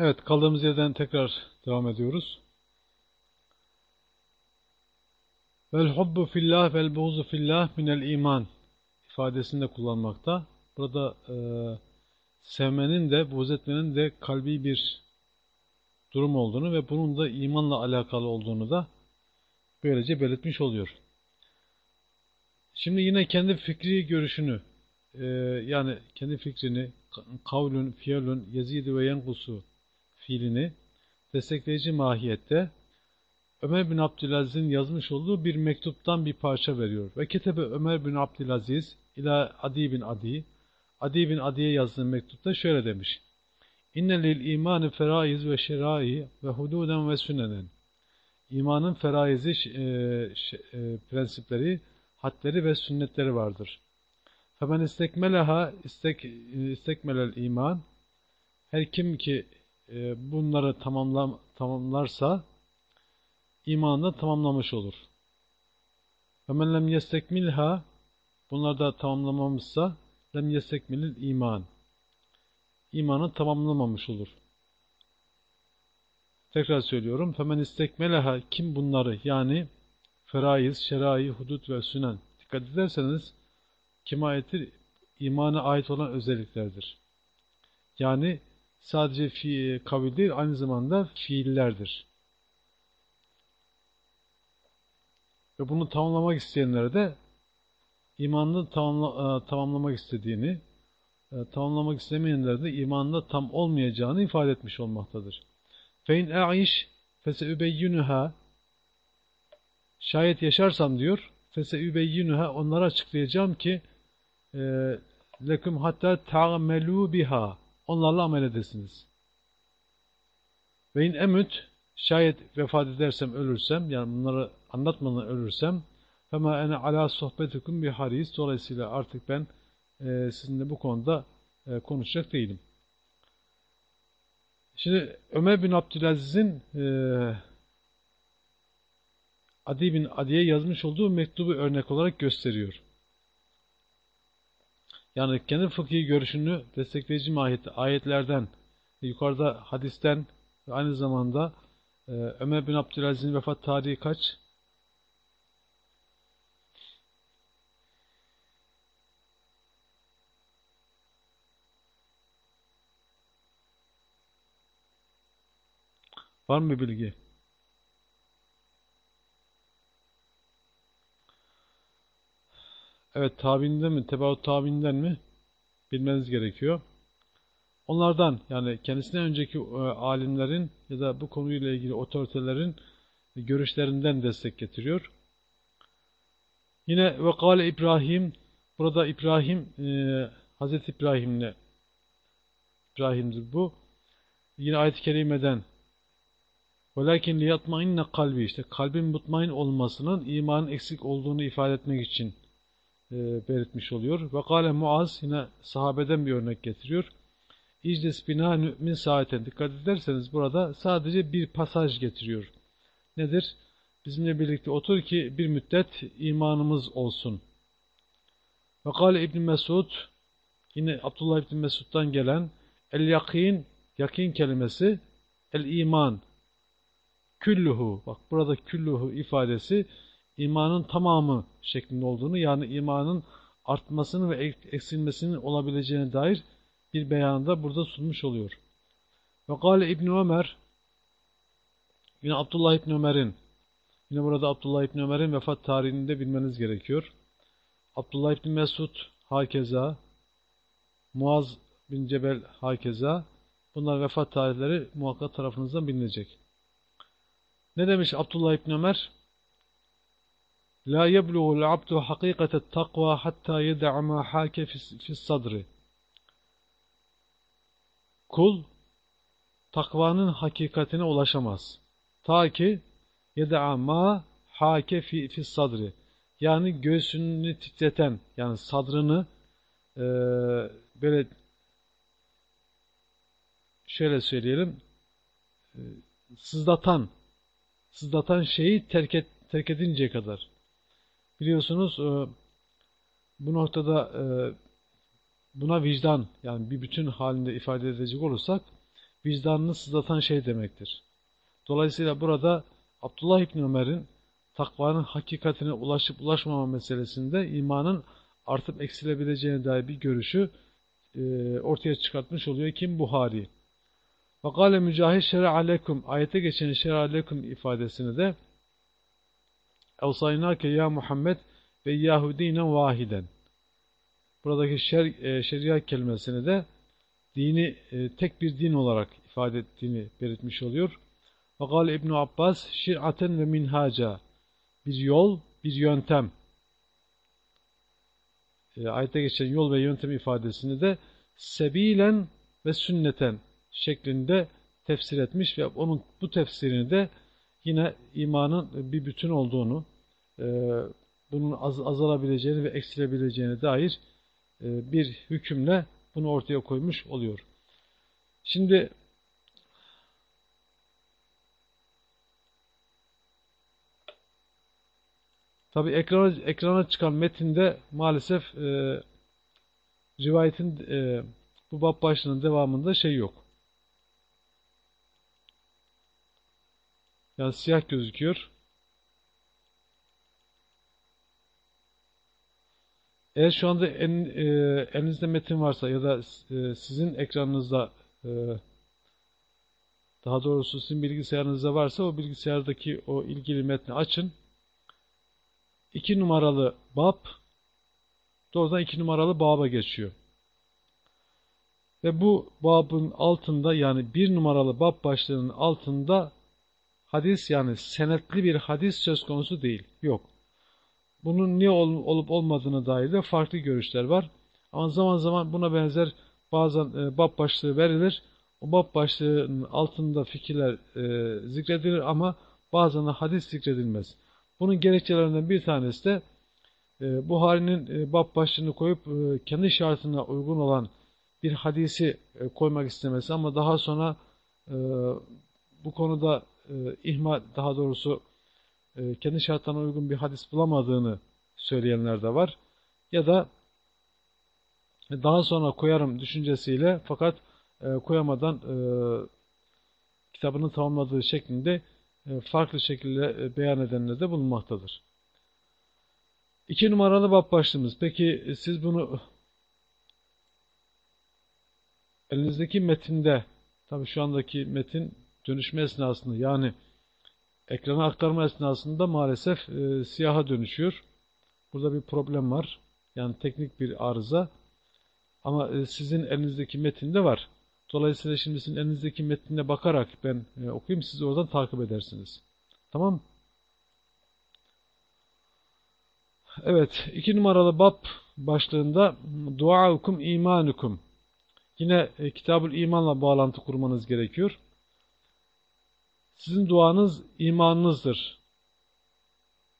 Evet, kaldığımız yerden tekrar devam ediyoruz. Vel hubbu fillah vel buğzu fillah minel iman ifadesini de kullanmakta. Burada e, sevmenin de, buğz etmenin de kalbi bir durum olduğunu ve bunun da imanla alakalı olduğunu da böylece belirtmiş oluyor. Şimdi yine kendi fikri görüşünü, e, yani kendi fikrini, kavlün, fiyalün, yezidi ve yenkusu fiilini destekleyici mahiyette Ömer bin Abdülaziz'in yazmış olduğu bir mektuptan bir parça veriyor. Ve ketebe Ömer bin Abdülaziz ila Adi bin Adi. Adi bin Adi'ye yazdığı mektupta şöyle demiş. İnne lil imanı feraiz ve şerai ve hududen ve sünnenen. İmanın feraizi, e, e, prensipleri, hadleri ve sünnetleri vardır. Femen istekmeleha istek, istekmelel iman. Her kim ki e, bunları tamamlam, tamamlarsa imanını tamamlamış olur. Femen lem yestekmilha bunları da tamamlamamışsa lem yestekmilil iman. İmanı tamamlamamış olur. Tekrar söylüyorum. Femen istekmeleha kim bunları yani feraiz, şerai, hudut ve sünen dikkat ederseniz kime aittir? İmana ait olan özelliklerdir. Yani sadece fi, kavil değil aynı zamanda fiillerdir. Ve bunu tamamlamak isteyenlere de imanını tamamla, e, tamamlamak istediğini, e, tamamlamak istemeyenlere de imanında tam olmayacağını ifade etmiş olmaktadır. Fein e'iş feseübeyyünüha Şayet yaşarsam diyor feseübeyyünüha onlara açıklayacağım ki e, lekum hatta ta'melu biha onlarla amel edesiniz. Ve in emüt şayet vefat edersem ölürsem yani bunları anlatmadan ölürsem fema ene ala sohbetikum bir haris dolayısıyla artık ben e, sizinle bu konuda e, konuşacak değilim. Şimdi Ömer bin Abdülaziz'in e, Adi bin Adi'ye yazmış olduğu mektubu örnek olarak gösteriyor. Yani kendi fıkhi görüşünü destekleyici mahiyette ayetlerden, yukarıda hadisten ve aynı zamanda e, Ömer bin Abdülaziz'in vefat tarihi kaç? Var mı bilgi? Evet tabiinden mi, tebaut tabiinden mi bilmeniz gerekiyor. Onlardan yani kendisinden önceki e, alimlerin ya da bu konuyla ilgili otoritelerin görüşlerinden destek getiriyor. Yine ve kâle İbrahim burada İbrahim e, Hazreti İbrahim'le İbrahim'dir bu. Yine ayet-i kerimeden وَلَكِنْ لِيَطْمَئِنَّ kalbi işte kalbin mutmain olmasının imanın eksik olduğunu ifade etmek için e, belirtmiş oluyor. Ve kâle Muaz yine sahabeden bir örnek getiriyor. İclis bina mümin saaten. Dikkat ederseniz burada sadece bir pasaj getiriyor. Nedir? Bizimle birlikte otur ki bir müddet imanımız olsun. Ve kâle İbn Mesud yine Abdullah İbn Mesud'dan gelen el yakin yakin kelimesi el iman külluhu bak burada külluhu ifadesi imanın tamamı şeklinde olduğunu yani imanın artmasını ve eksilmesinin olabileceğine dair bir beyanında burada sunmuş oluyor. Ve kâle İbn Ömer yine Abdullah İbn Ömer'in yine burada Abdullah İbn Ömer'in vefat tarihini de bilmeniz gerekiyor. Abdullah İbn Mesud hakeza Muaz bin Cebel hakeza bunlar vefat tarihleri muhakkak tarafınızdan bilinecek. Ne demiş Abdullah İbn Ömer? La yebluğul abdu hakikatet takva hatta yeda'a ma hake fis sadri. Kul takvanın hakikatine ulaşamaz. Ta ki yeda'a ma hake fi, fis sadri. Yani göğsünü titreten, yani sadrını e, böyle şöyle söyleyelim e, sızlatan sızlatan şeyi terk, et, terk edinceye kadar. Biliyorsunuz e, bu noktada e, buna vicdan yani bir bütün halinde ifade edecek olursak vicdanını sızlatan şey demektir. Dolayısıyla burada Abdullah İbni Ömer'in takvanın hakikatine ulaşıp ulaşmama meselesinde imanın artıp eksilebileceğine dair bir görüşü e, ortaya çıkartmış oluyor. Kim? Buhari. Fakale mücahid şer'a alekum ayete geçen şer'a alekum ifadesini de Evsaynake ya Muhammed ve Yahudinen vahiden. Buradaki şer, e, şeriat kelimesini de dini e, tek bir din olarak ifade ettiğini belirtmiş oluyor. Fakale İbn Abbas şir'aten ve minhaca bir yol, bir yöntem. E, ayette geçen yol ve yöntem ifadesini de sebilen ve sünneten şeklinde tefsir etmiş ve onun bu tefsirini de yine imanın bir bütün olduğunu, e, bunun az, azalabileceğini ve eksilebileceğine dair e, bir hükümle bunu ortaya koymuş oluyor. Şimdi tabi ekrana, ekrana çıkan metinde maalesef e, rivayetin e, bu bab başlığının devamında şey yok. Yani siyah gözüküyor. Eğer şu anda en, e, elinizde metin varsa ya da e, sizin ekranınızda e, daha doğrusu sizin bilgisayarınızda varsa o bilgisayardaki o ilgili metni açın. 2 numaralı bab doğrudan 2 numaralı baba geçiyor. Ve bu babın altında yani bir numaralı bab başlığının altında hadis yani senetli bir hadis söz konusu değil. Yok. Bunun niye ol, olup olmadığını dair de farklı görüşler var. Ama zaman zaman buna benzer bazen e, bab başlığı verilir. O bab başlığının altında fikirler e, zikredilir ama bazen de hadis zikredilmez. Bunun gerekçelerinden bir tanesi de e, Buhari'nin e, bab başlığını koyup e, kendi şartına uygun olan bir hadisi e, koymak istemesi ama daha sonra e, bu konuda e, ihmal daha doğrusu e, kendi şartlarına uygun bir hadis bulamadığını söyleyenler de var. Ya da daha sonra koyarım düşüncesiyle fakat e, koyamadan e, kitabını tamamladığı şeklinde e, farklı şekilde e, beyan edenler de bulunmaktadır. İki numaralı bab başlığımız. Peki e, siz bunu elinizdeki metinde tabi şu andaki metin dönüşme esnasında yani ekrana aktarma esnasında maalesef e, siyaha dönüşüyor. Burada bir problem var. Yani teknik bir arıza. Ama e, sizin elinizdeki metinde var. Dolayısıyla şimdi sizin elinizdeki metnine bakarak ben e, okuyayım. Siz oradan takip edersiniz. Tamam Evet. iki numaralı bab başlığında duaukum imanukum. Yine e, kitabul imanla bağlantı kurmanız gerekiyor. Sizin duanız imanınızdır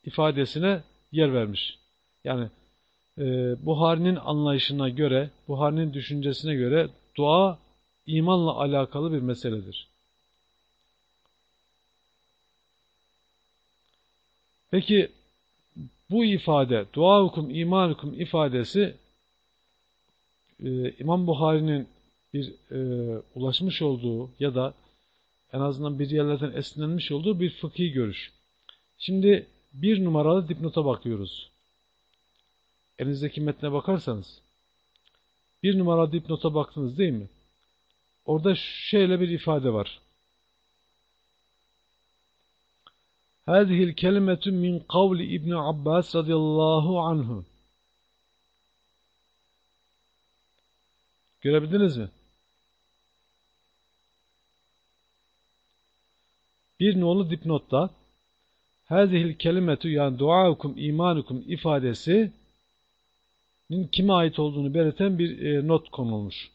ifadesine yer vermiş. Yani e, Buhari'nin anlayışına göre, Buhari'nin düşüncesine göre dua imanla alakalı bir meseledir. Peki bu ifade, duaukum imanukum ifadesi e, İmam Buhari'nin bir e, ulaşmış olduğu ya da en azından bir yerlerden esinlenmiş olduğu bir fıkhi görüş. Şimdi bir numaralı dipnota bakıyoruz. Elinizdeki metne bakarsanız bir numaralı dipnota baktınız değil mi? Orada şöyle bir ifade var. Hâzihil kelimetun min kavli İbni Abbas radıyallahu anhu. Görebildiniz mi? Bir nolu dipnotta Hazihil kelimetu yani duaukum imanukum ifadesi kime ait olduğunu belirten bir e, not konulmuş.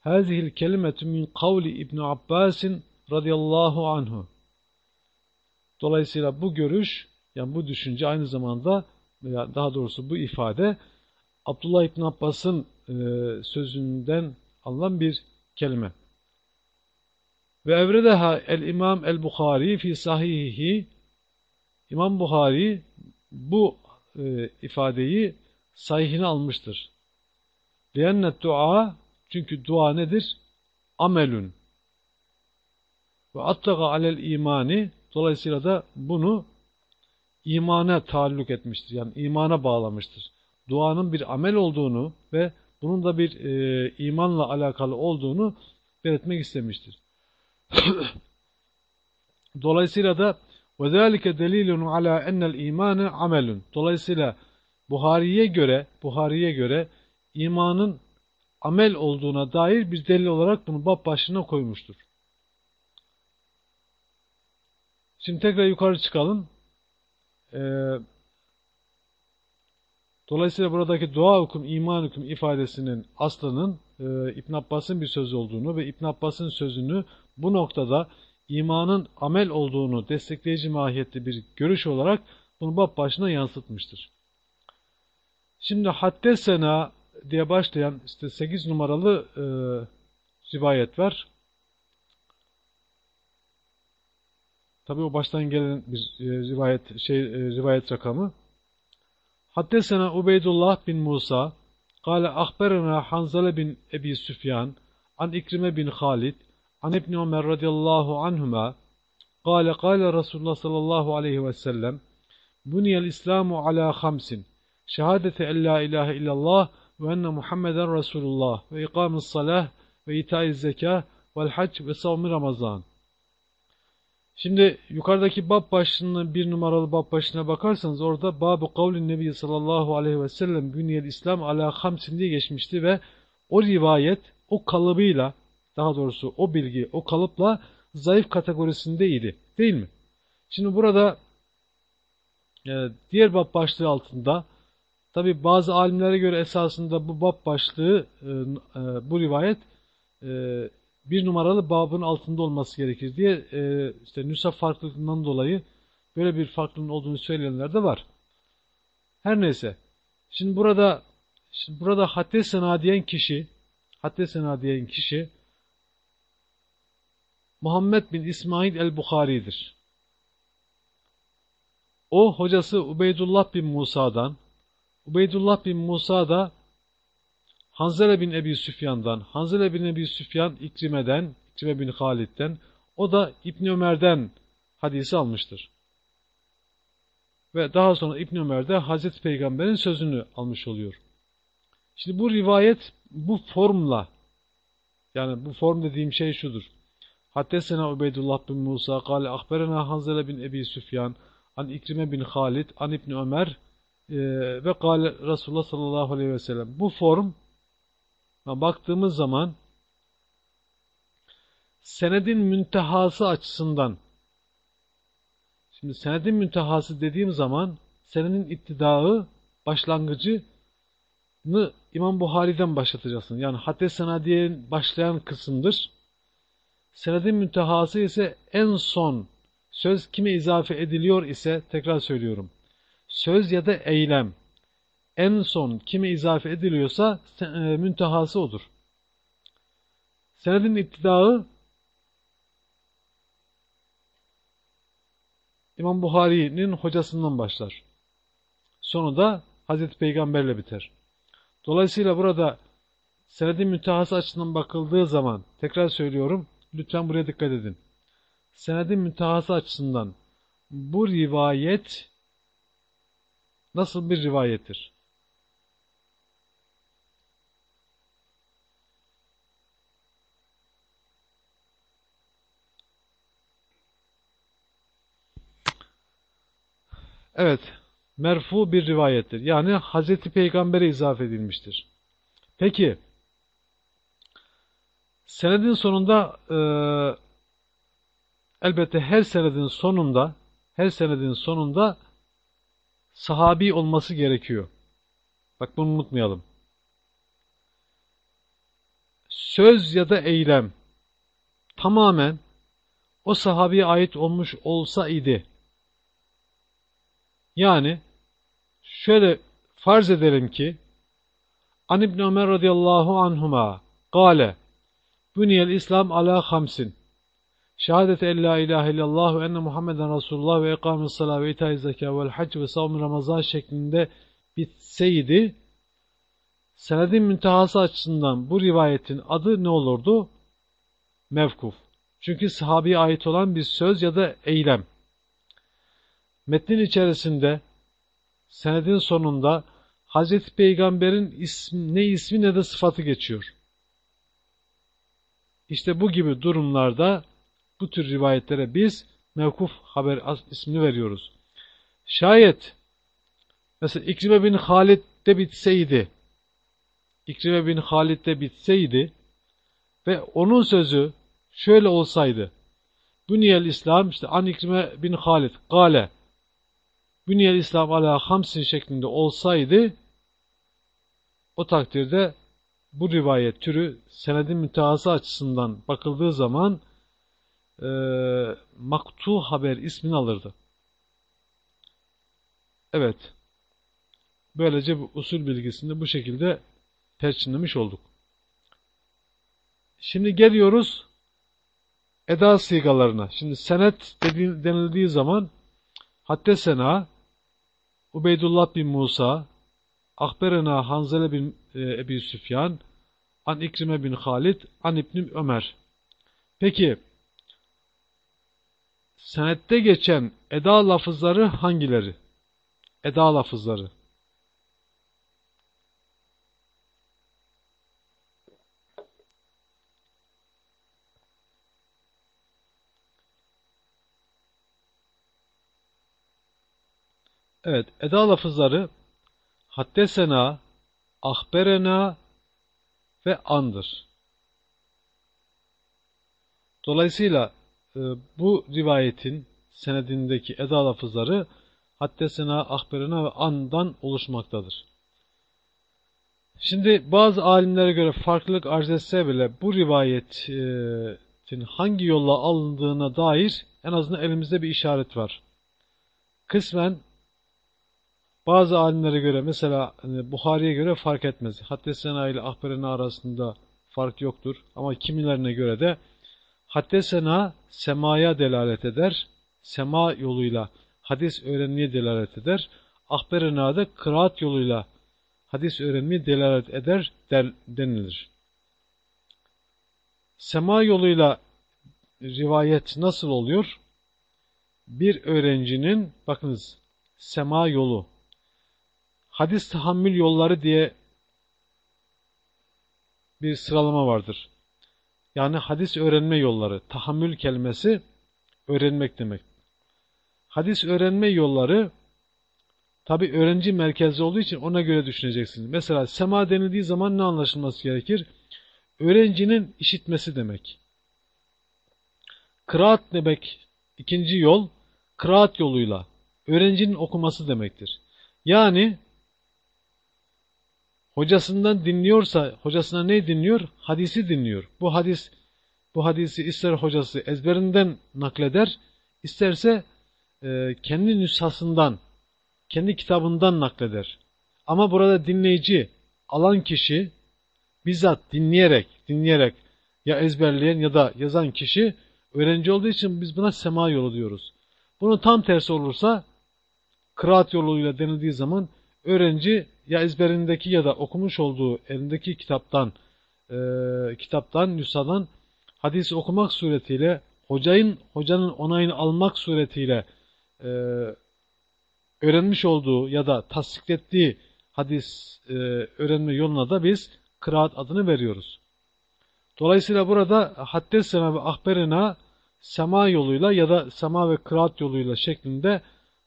Hazihil kelimetu min kavli İbn Abbasin radıyallahu anhu. Dolayısıyla bu görüş, yani bu düşünce aynı zamanda veya daha doğrusu bu ifade Abdullah İbn Abbas'ın e, sözünden alınan bir kelime. Ve evredeha el İmam el Bukhari fi sahihi İmam Bukhari bu e, ifadeyi sahihine almıştır. Liyennet dua çünkü dua nedir? Amelün. Ve attaga alel imani dolayısıyla da bunu imana taalluk etmiştir. Yani imana bağlamıştır. Duanın bir amel olduğunu ve bunun da bir e, imanla alakalı olduğunu belirtmek istemiştir. Dolayısıyla da وَذَٰلِكَ دَلِيلٌ عَلَى اَنَّ الْا۪يمَانِ عَمَلٌ Dolayısıyla Buhari'ye göre Buhari'ye göre imanın amel olduğuna dair bir delil olarak bunu bab başına koymuştur. Şimdi tekrar yukarı çıkalım. Ee, dolayısıyla buradaki dua hüküm, iman hüküm ifadesinin aslının e, İbn Abbas'ın bir sözü olduğunu ve İbn Abbas'ın sözünü bu noktada imanın amel olduğunu destekleyici mahiyette bir görüş olarak bunu bab başına yansıtmıştır. Şimdi haddesena diye başlayan işte 8 numaralı e, rivayet var. Tabii o baştan gelen bir e, rivayet şey e, rivayet rakamı. Haddesena Ubeydullah bin Musa, kâle ahberena Hanzale bin Ebi Süfyan, an İkrime bin Halid, عن ابن عمر رضي الله عنهما قال قال رسول الله صلى الله عليه وسلم بني الإسلام على خمس شهادة أن لا إله إلا الله وأن محمدا رسول الله وإقام الصلاة وإيتاء الزكاة والحج وصوم رمضان Şimdi yukarıdaki bab başlığının bir numaralı bab başına bakarsanız orada Bab-ı Kavlin Nebi sallallahu aleyhi ve sellem Bünyel İslam ala hamsin diye geçmişti ve o rivayet o kalıbıyla daha doğrusu o bilgi o kalıpla zayıf kategorisindeydi değil mi? Şimdi burada e, diğer bab başlığı altında tabi bazı alimlere göre esasında bu bab başlığı e, e, bu rivayet e, bir numaralı babın altında olması gerekir diye e, işte nüsa farklılığından dolayı böyle bir farklılığın olduğunu söyleyenler de var. Her neyse. Şimdi burada şimdi burada haddesena diyen kişi haddesena diyen kişi Muhammed bin İsmail el-Bukhari'dir. O hocası Ubeydullah bin Musa'dan Ubeydullah bin Musa da Hanzele bin Ebi Süfyan'dan, Hanzele bin Ebi Süfyan İkrime'den, İkrime bin Halid'den, o da İbn Ömer'den hadisi almıştır. Ve daha sonra İbn Ömer de Hazreti Peygamber'in sözünü almış oluyor. Şimdi bu rivayet bu formla, yani bu form dediğim şey şudur. Haddesena Ubeydullah bin Musa, kale ahberena Hanzele bin Ebi Süfyan, an İkrime bin Halid, an İbn Ömer, e, ve kale Resulullah sallallahu aleyhi ve sellem. Bu form baktığımız zaman senedin müntehası açısından şimdi senedin müntehası dediğim zaman senedin ittidağı başlangıcını İmam Buhari'den başlatacaksın. Yani hadis senadiye başlayan kısımdır. Senedin müntehası ise en son söz kime izafe ediliyor ise tekrar söylüyorum. Söz ya da eylem en son kime izafe ediliyorsa e, müntehası odur. Senedin iptidağı İmam Buhari'nin hocasından başlar. Sonu da Hazreti Peygamberle biter. Dolayısıyla burada senedin müntehası açısından bakıldığı zaman tekrar söylüyorum lütfen buraya dikkat edin. Senedin müntehası açısından bu rivayet nasıl bir rivayettir? Evet, merfu bir rivayettir. Yani Hazreti Peygamber'e izafe edilmiştir. Peki, senedin sonunda e, elbette her senedin sonunda her senedin sonunda sahabi olması gerekiyor. Bak bunu unutmayalım. Söz ya da eylem tamamen o sahabiye ait olmuş olsa idi yani şöyle farz edelim ki An İbn Ömer radıyallahu anhuma gale Buniyel İslam ala hamsin Şehadete en la ilahe illallah ve enne Muhammeden Resulullah ve ikamis salat ve itaiz zeka vel hac ve savun ramazan şeklinde bitseydi senedin müntehası açısından bu rivayetin adı ne olurdu? Mevkuf. Çünkü sahabeye ait olan bir söz ya da eylem. Metnin içerisinde senedin sonunda Hazreti Peygamber'in ismi, ne ismi ne de sıfatı geçiyor. İşte bu gibi durumlarda bu tür rivayetlere biz mevkuf haber ismini veriyoruz. Şayet mesela İkrime bin Halid de bitseydi İkrime bin Halid de bitseydi ve onun sözü şöyle olsaydı Bünyel İslam işte an İkrime bin Halid gale Bünyel İslam ala hamsin şeklinde olsaydı o takdirde bu rivayet türü senedin müteası açısından bakıldığı zaman e, maktu haber ismini alırdı. Evet. Böylece bu usul bilgisini bu şekilde perçinlemiş olduk. Şimdi geliyoruz eda sigalarına. Şimdi senet denildiği zaman Haddesena Ubeydullah bin Musa Akberena Hanzele bin Ebi Süfyan An İkrime bin Halid An İbni Ömer Peki senette geçen eda lafızları hangileri? Eda lafızları. Evet, eda lafızları haddesena, ahberena ve andır. Dolayısıyla e, bu rivayetin senedindeki eda lafızları haddesena, ahberena ve andan oluşmaktadır. Şimdi bazı alimlere göre farklılık arz etse bile bu rivayetin hangi yolla alındığına dair en azından elimizde bir işaret var. Kısmen bazı alimlere göre mesela hani Buhari'ye göre fark etmez. Haddesena ile ahberena arasında fark yoktur. Ama kimilerine göre de haddesena semaya delalet eder. Sema yoluyla hadis öğrenmeye delalet eder. Ahberena da kıraat yoluyla hadis öğrenmeye delalet eder der, denilir. Sema yoluyla rivayet nasıl oluyor? Bir öğrencinin, bakınız, sema yolu, hadis tahammül yolları diye bir sıralama vardır. Yani hadis öğrenme yolları, tahammül kelimesi öğrenmek demek. Hadis öğrenme yolları tabi öğrenci merkezli olduğu için ona göre düşüneceksiniz. Mesela sema denildiği zaman ne anlaşılması gerekir? Öğrencinin işitmesi demek. Kıraat demek ikinci yol, kıraat yoluyla öğrencinin okuması demektir. Yani hocasından dinliyorsa, hocasına ne dinliyor? Hadisi dinliyor. Bu hadis, bu hadisi ister hocası ezberinden nakleder, isterse e, kendi nüshasından, kendi kitabından nakleder. Ama burada dinleyici, alan kişi, bizzat dinleyerek, dinleyerek ya ezberleyen ya da yazan kişi öğrenci olduğu için biz buna sema yolu diyoruz. Bunun tam tersi olursa kıraat yoluyla denildiği zaman öğrenci ya ezberindeki ya da okumuş olduğu elindeki kitaptan e, kitaptan, nüshadan hadisi okumak suretiyle hocanın, hocanın onayını almak suretiyle e, öğrenmiş olduğu ya da tasdiklettiği hadis e, öğrenme yoluna da biz kıraat adını veriyoruz. Dolayısıyla burada haddesena ve ahberena sema yoluyla ya da sema ve kıraat yoluyla şeklinde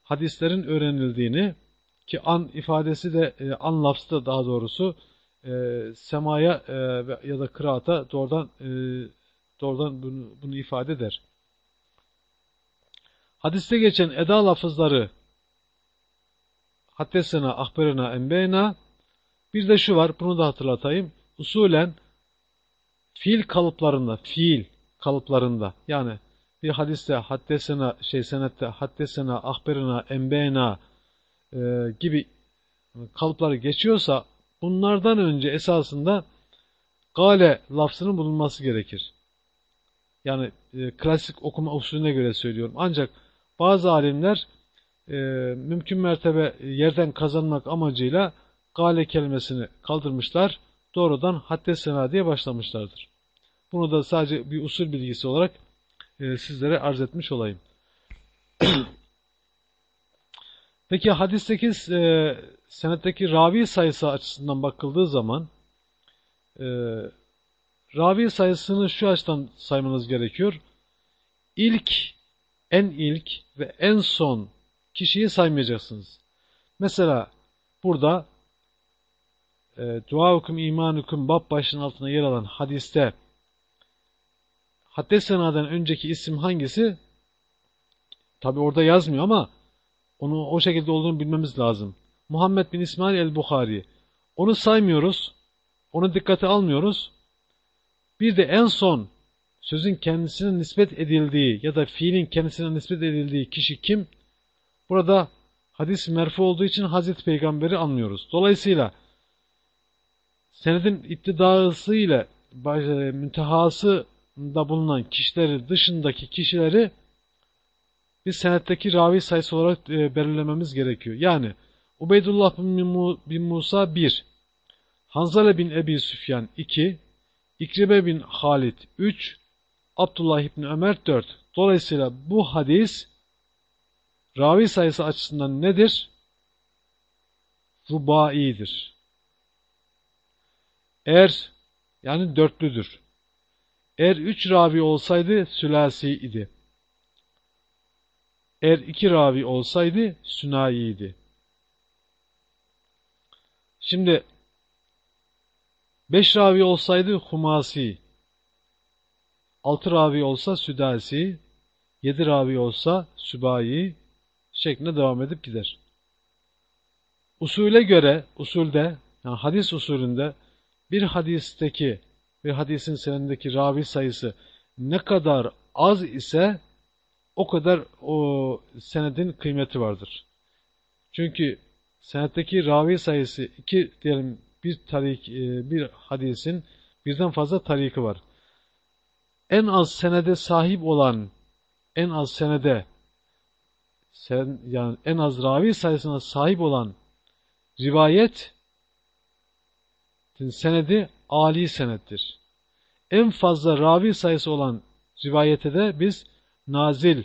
hadislerin öğrenildiğini ki an ifadesi de e, an lafzı da daha doğrusu e, semaya e, ya da kıraata doğrudan e, doğrudan bunu, bunu ifade eder. Hadiste geçen eda lafızları haddesena, ahberena, embeyna bir de şu var, bunu da hatırlatayım. Usulen fiil kalıplarında, fiil kalıplarında yani bir hadiste haddesena, şey senette haddesena, ahberena, embeyna e, gibi kalıpları geçiyorsa bunlardan önce esasında gale lafzının bulunması gerekir. Yani e, klasik okuma usulüne göre söylüyorum. Ancak bazı alimler e, mümkün mertebe yerden kazanmak amacıyla gale kelimesini kaldırmışlar. Doğrudan hadde sena diye başlamışlardır. Bunu da sadece bir usul bilgisi olarak e, sizlere arz etmiş olayım. Peki hadisteki e, senetteki ravi sayısı açısından bakıldığı zaman e, ravi sayısını şu açıdan saymanız gerekiyor. İlk, en ilk ve en son kişiyi saymayacaksınız. Mesela burada e, duaukum imanukum bab başının altına yer alan hadiste Haddesena'dan önceki isim hangisi? Tabi orada yazmıyor ama onu o şekilde olduğunu bilmemiz lazım. Muhammed bin İsmail el-Bukhari. Onu saymıyoruz. Onu dikkate almıyoruz. Bir de en son sözün kendisine nispet edildiği ya da fiilin kendisine nispet edildiği kişi kim? Burada hadis merfu olduğu için Hazreti Peygamber'i anlıyoruz. Dolayısıyla senedin iptidaısı ile müntehası da bulunan kişileri dışındaki kişileri bir senetteki ravi sayısı olarak e, belirlememiz gerekiyor. Yani Ubeydullah bin Musa 1, Hanzale bin Ebi Süfyan 2, İkribe bin Halid 3, Abdullah İbni Ömer 4. Dolayısıyla bu hadis ravi sayısı açısından nedir? Rubaidir. Eğer yani dörtlüdür. Eğer üç ravi olsaydı sülasi idi. Eğer iki ravi olsaydı sünayiydi. Şimdi beş ravi olsaydı humasi, altı ravi olsa südasi, yedi ravi olsa sübayi şeklinde devam edip gider. Usule göre, usulde, yani hadis usulünde bir hadisteki ve hadisin senedindeki ravi sayısı ne kadar az ise o kadar o senedin kıymeti vardır. Çünkü senetteki ravi sayısı iki diyelim bir tarik e, bir hadisin birden fazla tariki var. En az senede sahip olan en az senede sen, yani en az ravi sayısına sahip olan rivayet senedi Ali senettir. En fazla ravi sayısı olan rivayete de biz nazil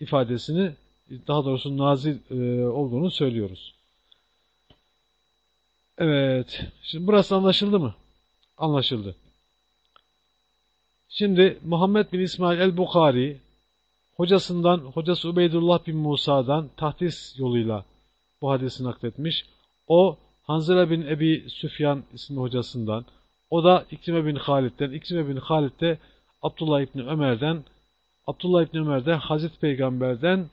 ifadesini daha doğrusu nazil e, olduğunu söylüyoruz. Evet. Şimdi burası anlaşıldı mı? Anlaşıldı. Şimdi Muhammed bin İsmail el-Bukhari hocasından, hocası Ubeydullah bin Musa'dan tahdis yoluyla bu hadisi nakletmiş. O Hanzala bin Ebi Süfyan isimli hocasından, o da İkrime bin Halid'den, İkrime bin Halid de Abdullah İbni Ömer'den, Abdullah İbni Ömer de Hazreti Peygamber'den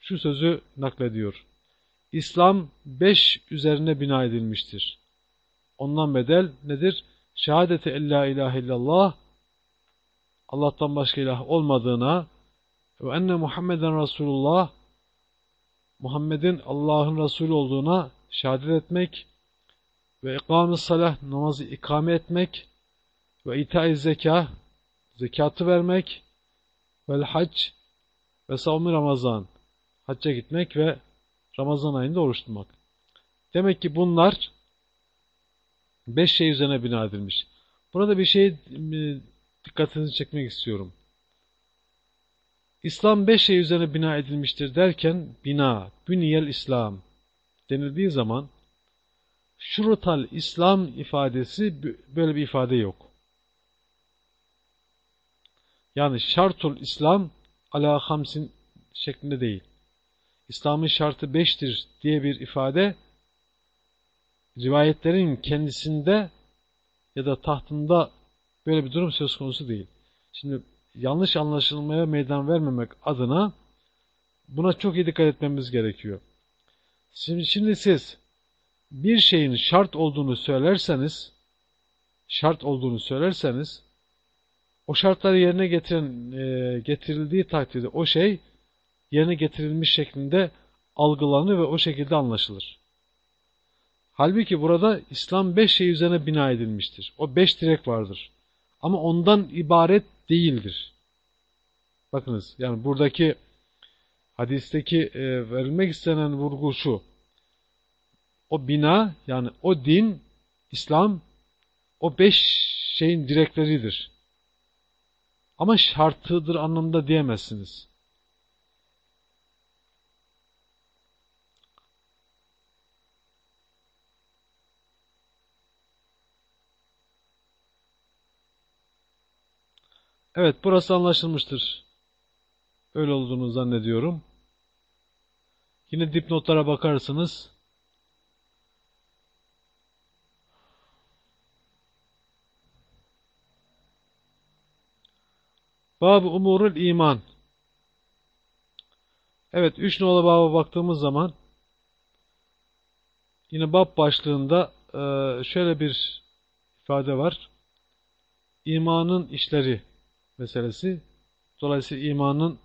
şu sözü naklediyor. İslam beş üzerine bina edilmiştir. Ondan bedel nedir? Şehadete en la ilahe illallah, Allah'tan başka ilah olmadığına ve enne Muhammeden Resulullah, Muhammed'in Allah'ın Resulü olduğuna şehadet etmek ve ikam-ı salah namazı ikame etmek ve ita-i zeka zekatı vermek ve hac ve savmi Ramazan hacca gitmek ve Ramazan ayında oruç tutmak. Demek ki bunlar beş şey üzerine bina edilmiş. Burada bir şey dikkatinizi çekmek istiyorum. İslam beş şey üzerine bina edilmiştir derken bina, bünyel İslam denildiği zaman şurutal İslam ifadesi böyle bir ifade yok. Yani şartul İslam ala hamsin şeklinde değil. İslam'ın şartı beştir diye bir ifade rivayetlerin kendisinde ya da tahtında böyle bir durum söz konusu değil. Şimdi yanlış anlaşılmaya meydan vermemek adına buna çok iyi dikkat etmemiz gerekiyor. Şimdi, şimdi siz bir şeyin şart olduğunu söylerseniz, şart olduğunu söylerseniz, o şartları yerine getiren, e, getirildiği takdirde o şey yerine getirilmiş şeklinde algılanır ve o şekilde anlaşılır. Halbuki burada İslam beş şey üzerine bina edilmiştir. O beş direk vardır. Ama ondan ibaret değildir. Bakınız yani buradaki hadisteki e, verilmek istenen vurgu şu. O bina yani o din, İslam o beş şeyin direkleridir. Ama şartıdır anlamda diyemezsiniz. Evet, burası anlaşılmıştır. Öyle olduğunu zannediyorum. Yine dipnotlara bakarsınız. Bab-ı umurul iman. Evet, üç nolu baba baktığımız zaman yine bab başlığında e, şöyle bir ifade var. İmanın işleri meselesi. Dolayısıyla imanın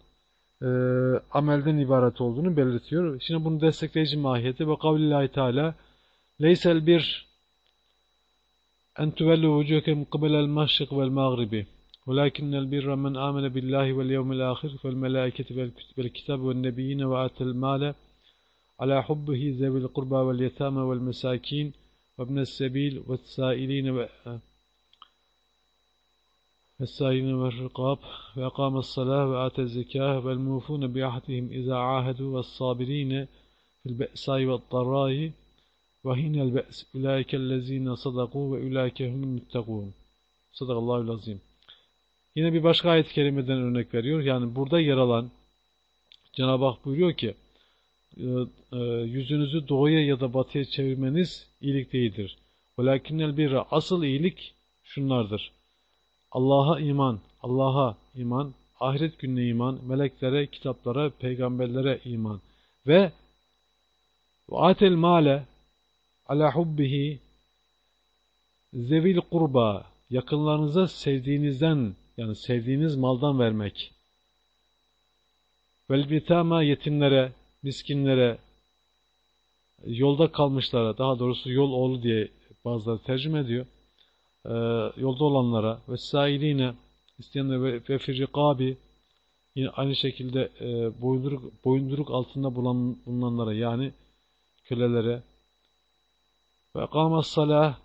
e, amelden ibaret olduğunu belirtiyor. Şimdi bunu destekleyici mahiyeti ve kavlillahi teala leysel bir en tuvellu vucuhekum kıbelel maşrik vel mağribi ولكن البر من آمن بالله واليوم الآخر والملائكة والكتاب والنبيين وآتى المال على حبه ذوي القربى واليتامى والمساكين وابن السبيل والسائلين والسائلين والرقاب وأقام الصلاة وآتى الزكاة والموفون بعهدهم إذا عاهدوا والصابرين في البأساء والضراء وحين البأس. أولئك الذين صدقوا وأولئك هم المتقون. صدق الله العظيم. Yine bir başka ayet-i kerimeden örnek veriyor. Yani burada yer alan Cenab-ı Hak buyuruyor ki e, e, yüzünüzü doğuya ya da batıya çevirmeniz iyilik değildir. Velakinnel birra asıl iyilik şunlardır. Allah'a iman, Allah'a iman, ahiret gününe iman, meleklere, kitaplara, peygamberlere iman ve atel male ala hubbihi zevil kurba yakınlarınıza sevdiğinizden yani sevdiğiniz maldan vermek. Vel bitama yetimlere, miskinlere, yolda kalmışlara, daha doğrusu yol oğlu diye bazıları tercüme ediyor. Ee, yolda olanlara ve sailine isteyenler ve, ve firrikabi yine aynı şekilde e, boyunduruk, boyunduruk altında bulan, bulunanlara yani kölelere ve kamas salah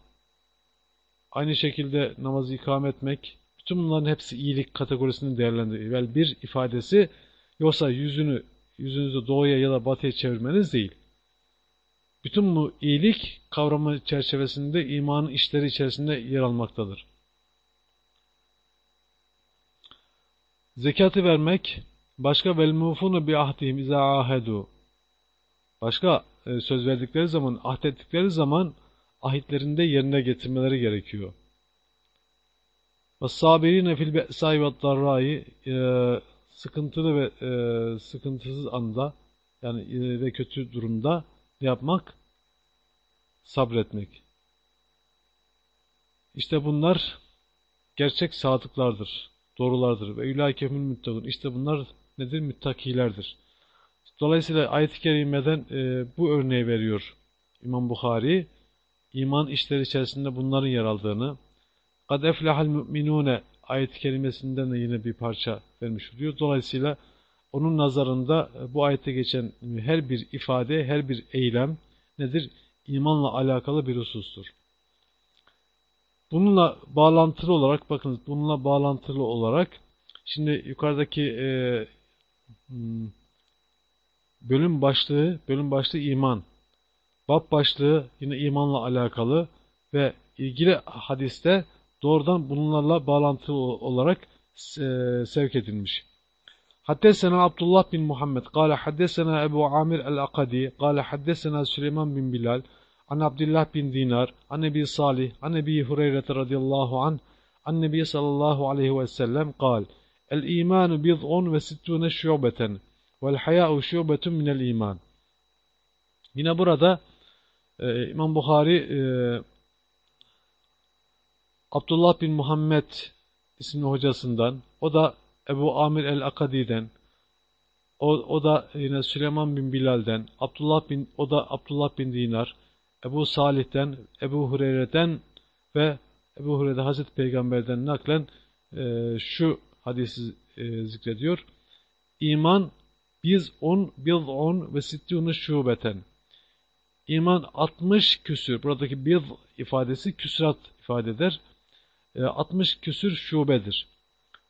aynı şekilde namazı ikame etmek Tüm bunların hepsi iyilik kategorisini değerlendiriyor. Yani bir ifadesi yoksa yüzünü yüzünüzü doğuya ya da batıya çevirmeniz değil. Bütün bu iyilik kavramı çerçevesinde imanın işleri içerisinde yer almaktadır. Zekatı vermek, başka vel mufunu bi ahdihim iza ahedu. Başka e, söz verdikleri zaman, ahdettikleri zaman ahitlerinde yerine getirmeleri gerekiyor. Ve sabirine fil be'sai ve darrai e, sıkıntılı ve e, sıkıntısız anda yani e, ve kötü durumda ne yapmak? Sabretmek. İşte bunlar gerçek sadıklardır, doğrulardır. Ve ülâkefül müttakun. İşte bunlar nedir? Müttakilerdir. Dolayısıyla ayet-i kerimeden e, bu örneği veriyor İmam Bukhari. İman işleri içerisinde bunların yer aldığını, قَدْ اَفْلَحَ الْمُؤْمِنُونَ ayet-i kerimesinden de yine bir parça vermiş oluyor. Dolayısıyla onun nazarında e, bu ayette geçen her bir ifade, her bir eylem nedir? İmanla alakalı bir husustur. Bununla bağlantılı olarak, bakınız bununla bağlantılı olarak, şimdi yukarıdaki e, hmm, bölüm başlığı, bölüm başlığı iman. Bab başlığı yine imanla alakalı ve ilgili hadiste doğrudan bunlarla bağlantılı olarak e, sevk edilmiş. Haddesena Abdullah bin Muhammed قال حدثنا Ebu Amir el-Akadi قال حدثنا Süleyman bin Bilal an Abdullah bin Dinar an Nebi Salih an Nebi Hureyre radıyallahu an an Nebi sallallahu aleyhi ve sellem قال El-imanu bid'un ve sittune şubeten vel haya'u şubetun minel iman. Yine burada e, İmam Bukhari e, Abdullah bin Muhammed isimli hocasından, o da Ebu Amir el-Akadi'den, o, o da yine Süleyman bin Bilal'den, Abdullah bin, o da Abdullah bin Dinar, Ebu Salih'ten, Ebu Hureyre'den ve Ebu Hureyre Hazreti Peygamber'den naklen e, şu hadisi e, zikrediyor. İman biz on, bil on ve sittûne şubeten. İman 60 küsür. Buradaki bil ifadesi küsurat ifade eder. 60 e, küsür şubedir.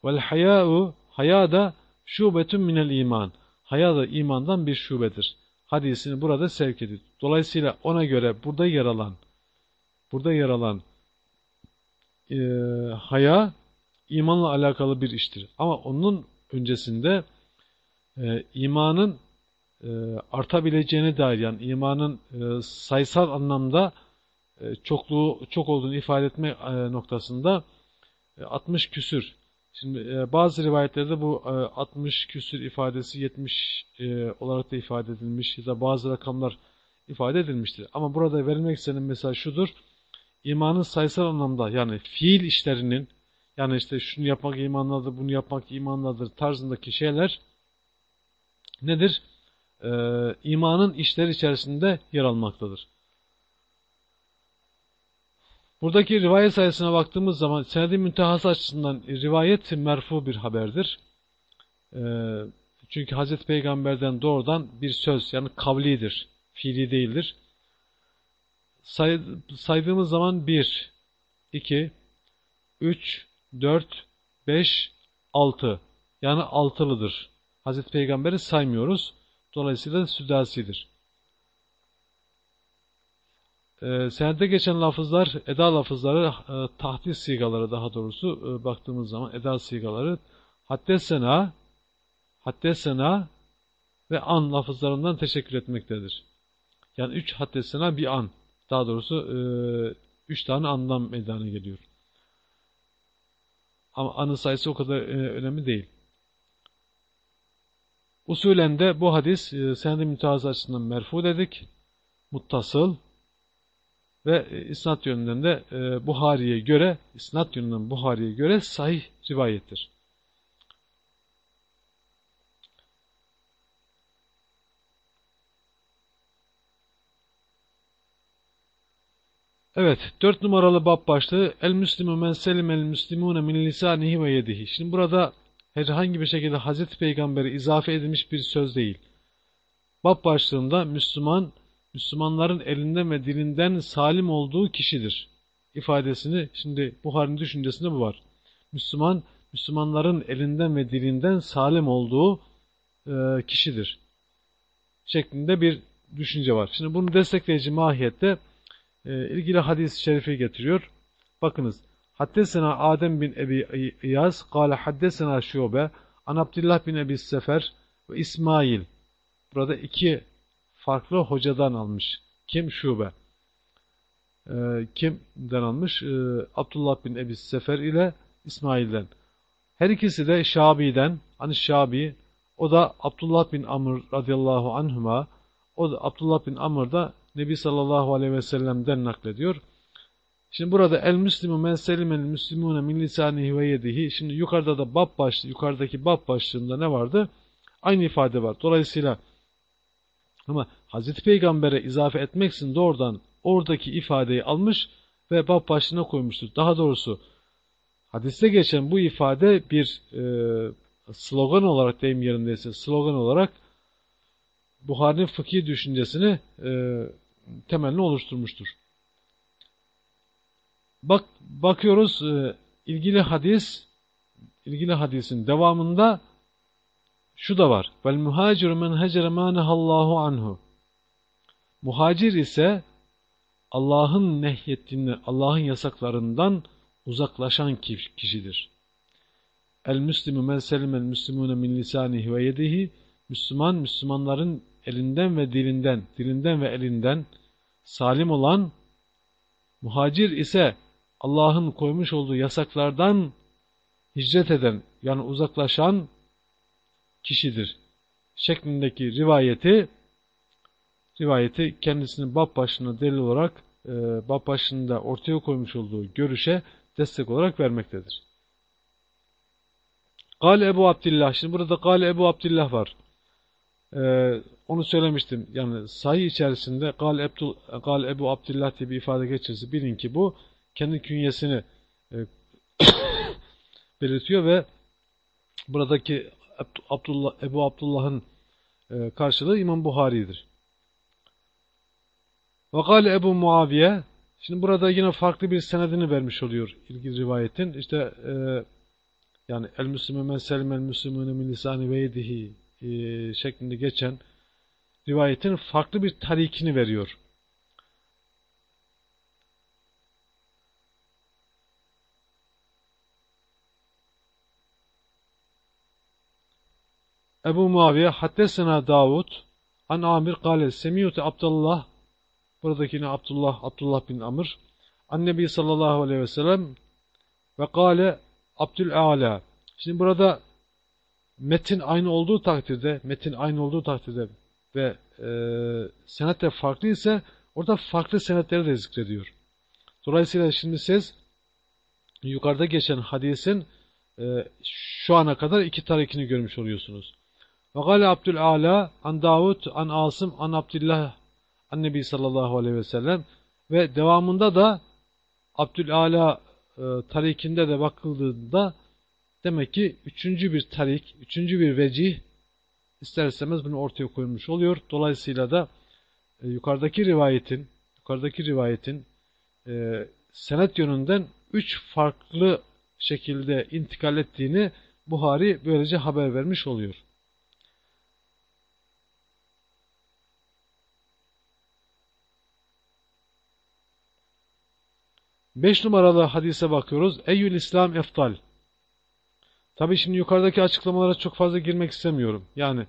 Vel haya'u haya da şubetun minel iman. Haya da imandan bir şubedir. Hadisini burada sevk ediyor. Dolayısıyla ona göre burada yer alan burada yer alan e, haya imanla alakalı bir iştir. Ama onun öncesinde e, imanın e, artabileceğine dair yani imanın e, sayısal anlamda çokluğu çok olduğunu ifade etme e, noktasında e, 60 küsür. Şimdi e, bazı rivayetlerde bu e, 60 küsür ifadesi 70 e, olarak da ifade edilmiş ya da bazı rakamlar ifade edilmiştir. Ama burada verilmek istenen mesaj şudur. İmanın sayısal anlamda yani fiil işlerinin yani işte şunu yapmak imanladır, bunu yapmak imanladır tarzındaki şeyler nedir? Ee, imanın işleri içerisinde yer almaktadır. Buradaki rivayet sayısına baktığımız zaman senedi müntehası açısından rivayet merfu bir haberdir. Ee, çünkü Hazreti Peygamber'den doğrudan bir söz yani kavlidir, fiili değildir. Say, saydığımız zaman 1, 2, 3, 4, 5, 6 yani altılıdır. Hazreti Peygamber'i saymıyoruz. Dolayısıyla südasidir. E, senede geçen lafızlar, eda lafızları, e, tahdis sigaları daha doğrusu e, baktığımız zaman eda sigaları haddesena, haddesena ve an lafızlarından teşekkür etmektedir. Yani üç haddesena bir an. Daha doğrusu e, üç tane anlam meydana geliyor. Ama anı sayısı o kadar e, önemli değil. Usulen de bu hadis e, senedi mütehazı açısından merfu dedik. Muttasıl ve e, isnat yönünden de e, Buhari'ye göre, isnat yönünden Buhari'ye göre sahih rivayettir. Evet, dört numaralı bab başlığı El Müslimu men selim el müslimune min lisanihi ve yedihi. Şimdi burada herhangi bir şekilde Hazreti Peygamber'e izafe edilmiş bir söz değil. Bab başlığında Müslüman, Müslümanların elinden ve dilinden salim olduğu kişidir. ifadesini şimdi Buhari'nin düşüncesinde bu var. Müslüman, Müslümanların elinden ve dilinden salim olduğu e, kişidir. Şeklinde bir düşünce var. Şimdi bunu destekleyici mahiyette e, ilgili hadis-i şerifi getiriyor. Bakınız. Haddesena Adem bin Ebi İyaz, kâle haddesena şube, an Abdullah bin Ebi Sefer ve İsmail. Burada iki farklı hocadan almış. Kim? Şube. Ee, kimden almış? Ee, Abdullah bin Ebi Sefer ile İsmail'den. Her ikisi de Şabi'den, hani Şabi, o da Abdullah bin Amr radıyallahu anhuma, o da Abdullah bin Amr da Nebi sallallahu aleyhi ve sellem'den naklediyor. Şimdi burada el müslimu men selimel müslimune min lisanihi ve yedihi. Şimdi yukarıda da bab başlığı, yukarıdaki bab başlığında ne vardı? Aynı ifade var. Dolayısıyla ama Hazreti Peygamber'e izafe etmeksin doğrudan oradaki ifadeyi almış ve bab başlığına koymuştur. Daha doğrusu hadiste geçen bu ifade bir e, slogan olarak deyim yerindeyse slogan olarak Buhari'nin fıkhi düşüncesini e, temelini oluşturmuştur. Bak bakıyoruz e, ilgili hadis ilgili hadisin devamında şu da var. Vel muhaciru men hecere ma nehallahu anhu. Muhacir ise Allah'ın nehyettiğini, Allah'ın yasaklarından uzaklaşan kişidir. El müslimu men selimel müslimune min lisanihi ve yedihi. Müslüman, Müslümanların elinden ve dilinden, dilinden ve elinden salim olan, muhacir ise Allah'ın koymuş olduğu yasaklardan hicret eden, yani uzaklaşan kişidir. Şeklindeki rivayeti, rivayeti kendisinin bab başına delil olarak, e, bab başında ortaya koymuş olduğu görüşe destek olarak vermektedir. Gal Ebu Abdillah, şimdi burada Gal Ebu Abdillah var. Ee, onu söylemiştim. Yani sahih içerisinde Gal, Ebdul, Gal Ebu Abdillah diye bir ifade geçirse bilin ki bu kendi künyesini e, belirtiyor ve buradaki Abdullah, Ebu Abdullah'ın e, karşılığı İmam Buhari'dir. Ve Gal Ebu Muaviye Şimdi burada yine farklı bir senedini vermiş oluyor ilgili rivayetin. İşte e, yani el müslümü men selimel müslümünü min lisani ve yedihi e, şeklinde geçen rivayetin farklı bir tarikini veriyor. Ebu Muaviye Haddesena Davud An Amir Kale Semiyutu Abdullah Buradaki yine Abdullah Abdullah bin Amr Annebi sallallahu aleyhi ve ve Kale Abdül'ala Şimdi burada metin aynı olduğu takdirde metin aynı olduğu takdirde ve e, senet de farklı ise orada farklı senetleri de zikrediyor. Dolayısıyla şimdi siz yukarıda geçen hadisin e, şu ana kadar iki tarikini görmüş oluyorsunuz. Ve gale Abdülala an Davud an Asım an Abdullah an Nebi sallallahu aleyhi ve sellem ve devamında da Abdülala e, tarikinde de bakıldığında demek ki üçüncü bir tarik, üçüncü bir vecih ister istemez bunu ortaya koymuş oluyor. Dolayısıyla da e, yukarıdaki rivayetin yukarıdaki rivayetin e, senet yönünden üç farklı şekilde intikal ettiğini Buhari böylece haber vermiş oluyor. Beş numaralı hadise bakıyoruz. Eyyül İslam eftal. Tabi şimdi yukarıdaki açıklamalara çok fazla girmek istemiyorum. Yani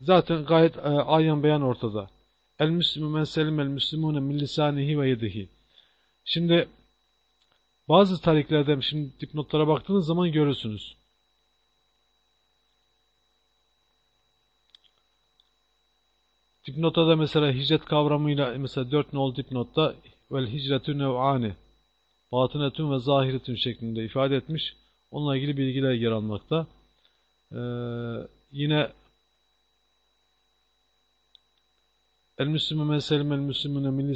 zaten gayet e, ayan beyan ortada. El müslümü men selim el müslümune min lisanihi ve yedihi. Şimdi bazı tariklerde şimdi dipnotlara baktığınız zaman görürsünüz. Dipnotta da mesela hicret kavramıyla mesela dört nol dipnotta vel hicretü nev'ani batınetün ve zahiretün şeklinde ifade etmiş. Onunla ilgili bilgiler yer almakta. Ee, yine El Müslümü men selim el Müslümüne min